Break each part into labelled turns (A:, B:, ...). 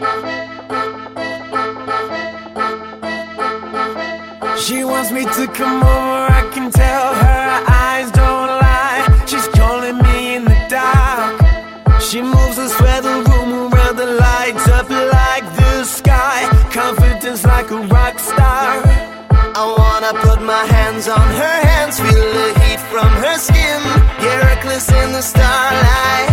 A: She wants me to come over, I can tell her eyes don't lie. She's calling me in the dark. She moves us where the room around the lights up like the sky. Confidence like a rock star.
B: I wanna put my hands on her hands, feel the heat from her skin. Get reckless in the starlight.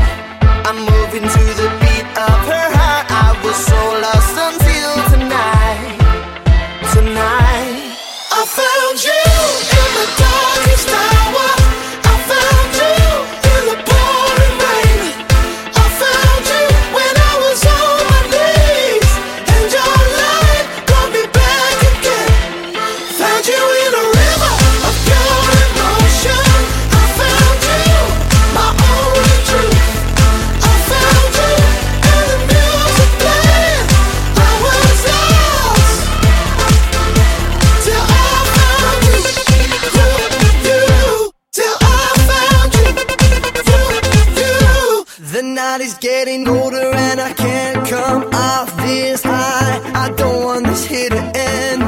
B: Getting older and I can't come off this high. I don't want this here to end.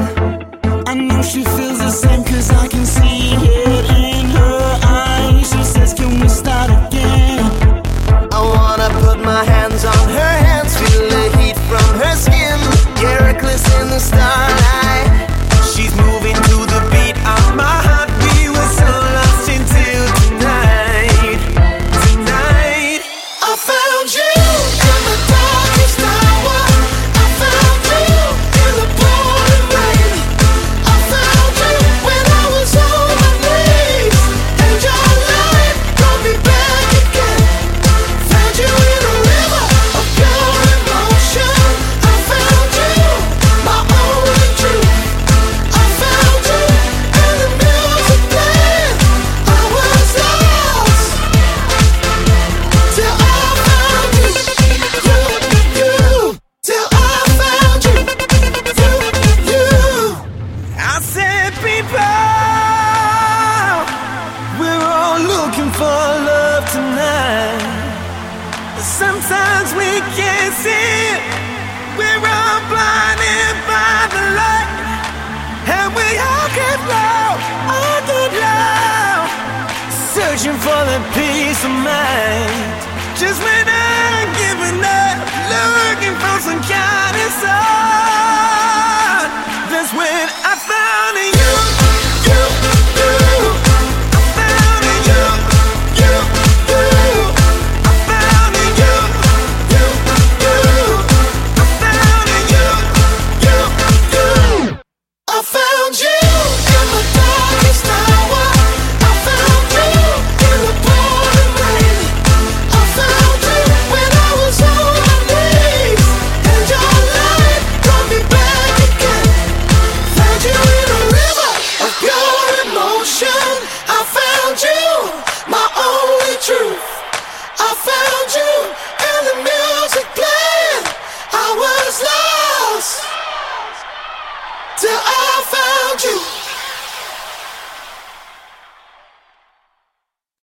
A: I know she feels the same cause I can see it in her eyes. She says, Can we start again?
B: I wanna put my hands on her
A: looking for love tonight. Sometimes we can't see it. We're all blinded by the light. And we all get lost, all get lost. Searching for the peace of mind. Just when I'm giving till I found you.